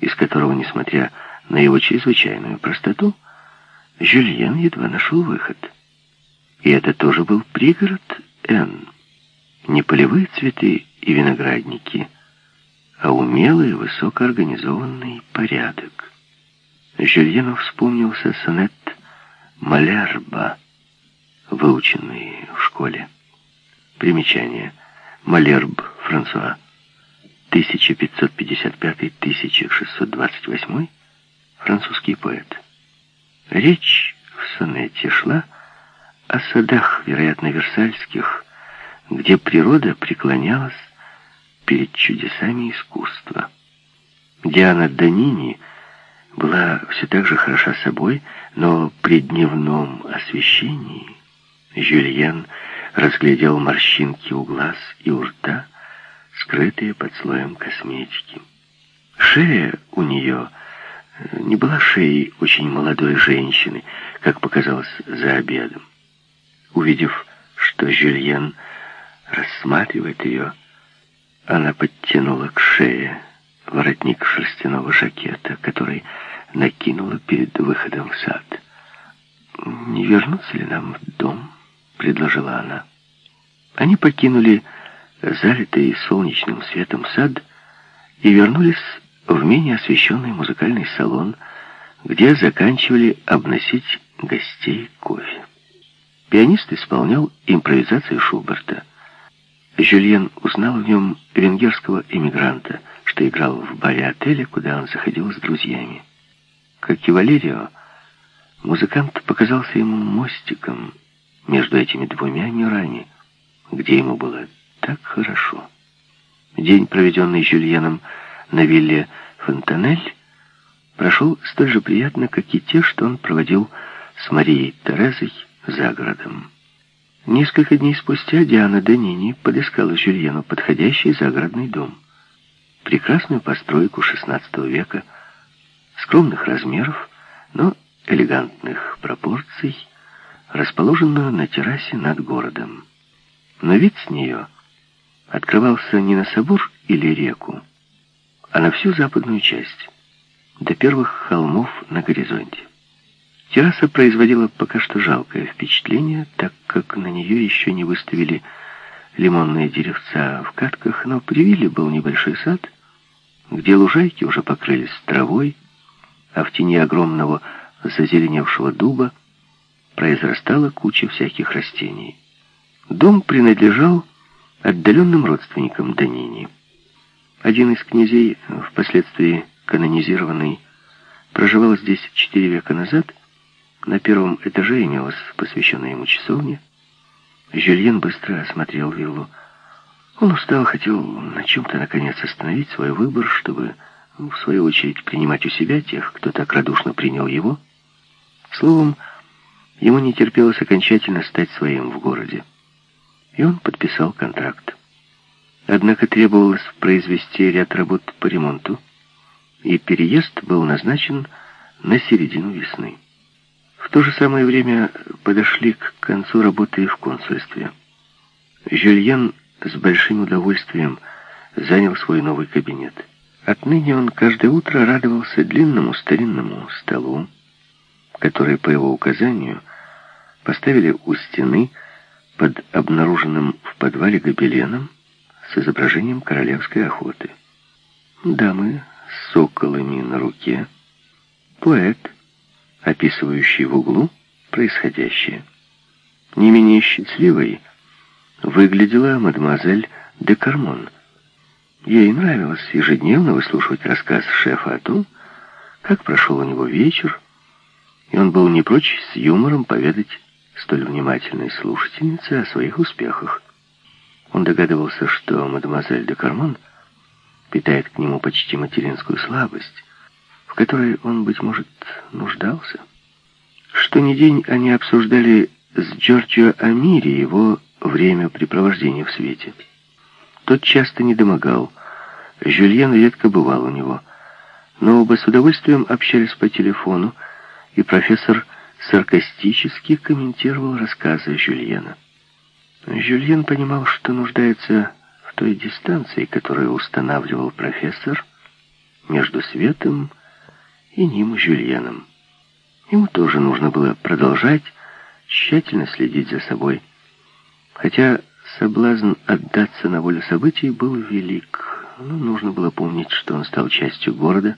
из которого, несмотря на его чрезвычайную простоту, Жюльен едва нашел выход. И это тоже был пригород Н. Не полевые цветы и виноградники, а умелый, высокоорганизованный порядок. Жюльену вспомнился сонет «Малярба», выученный в школе. Примечание. Малерб Франсуа. 1555-1628. Французский поэт. Речь в сонете шла о садах, вероятно, версальских, где природа преклонялась перед чудесами искусства. Диана Данини была все так же хороша собой, но при дневном освещении Жюльен разглядел морщинки у глаз и у рта, скрытые под слоем косметики. Шея у нее э, не была шеей очень молодой женщины, как показалось за обедом. Увидев, что Жюльен рассматривает ее, она подтянула к шее воротник шерстяного жакета, который накинула перед выходом в сад. «Не вернуться ли нам в дом?» — предложила она. Они покинули залитый солнечным светом сад и вернулись в менее освещенный музыкальный салон, где заканчивали обносить гостей кофе. Пианист исполнял импровизацию Шуберта. Жюльен узнал в нем венгерского эмигранта, что играл в баре отеля, куда он заходил с друзьями. Как и Валерио, музыкант показался ему мостиком между этими двумя мирами, где ему было так хорошо. День, проведенный Жюльеном на вилле Фонтанель, прошел столь же приятно, как и те, что он проводил с Марией Терезой за городом. Несколько дней спустя Диана Данини подыскала Жюльену подходящий загородный дом. Прекрасную постройку XVI века, скромных размеров, но элегантных пропорций, расположенную на террасе над городом. Но вид с нее открывался не на собор или реку, а на всю западную часть, до первых холмов на горизонте. Терраса производила пока что жалкое впечатление, так как на нее еще не выставили лимонные деревца в катках, но при вилле был небольшой сад, где лужайки уже покрылись травой, а в тени огромного зазеленевшего дуба произрастала куча всяких растений. Дом принадлежал отдаленным родственникам Данини. Один из князей, впоследствии канонизированный, проживал здесь четыре века назад. На первом этаже имелась посвященная ему часовня. Жюльен быстро осмотрел виллу. Он устал, хотел на чем-то, наконец, остановить свой выбор, чтобы, в свою очередь, принимать у себя тех, кто так радушно принял его. Словом, ему не терпелось окончательно стать своим в городе и он подписал контракт. Однако требовалось произвести ряд работ по ремонту, и переезд был назначен на середину весны. В то же самое время подошли к концу работы в консульстве. Жюльен с большим удовольствием занял свой новый кабинет. Отныне он каждое утро радовался длинному старинному столу, который, по его указанию, поставили у стены, под обнаруженным в подвале гобеленом с изображением королевской охоты. Дамы с соколами на руке, поэт, описывающий в углу происходящее. Не менее счастливой выглядела мадемуазель де Кармон. Ей нравилось ежедневно выслушивать рассказ шефа о том, как прошел у него вечер, и он был не прочь с юмором поведать столь внимательной слушательницы о своих успехах. Он догадывался, что мадемуазель де Кармон питает к нему почти материнскую слабость, в которой он, быть может, нуждался. Что ни день они обсуждали с Джорджио Амири его времяпрепровождение в свете. Тот часто не домогал, Жюльен редко бывал у него, но оба с удовольствием общались по телефону, и профессор саркастически комментировал рассказы Жюльена. Жюльен понимал, что нуждается в той дистанции, которую устанавливал профессор между Светом и ним, Жюльеном. Ему тоже нужно было продолжать тщательно следить за собой. Хотя соблазн отдаться на волю событий был велик, но нужно было помнить, что он стал частью города,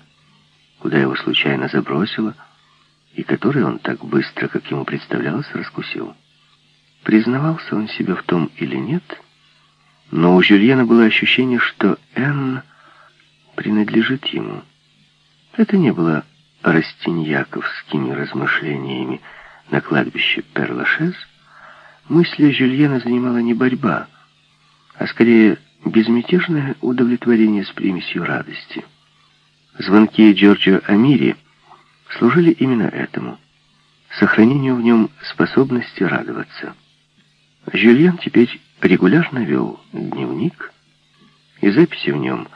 куда его случайно забросило, и который он так быстро, как ему представлялось, раскусил. Признавался он себе в том или нет, но у Жюльена было ощущение, что Энн принадлежит ему. Это не было растиньяковскими размышлениями на кладбище Перлашез. Мысли Жюльена занимала не борьба, а скорее безмятежное удовлетворение с примесью радости. Звонки Джорджио Амири служили именно этому, сохранению в нем способности радоваться. Жюльен теперь регулярно вел дневник, и записи в нем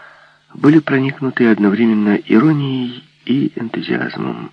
были проникнуты одновременно иронией и энтузиазмом.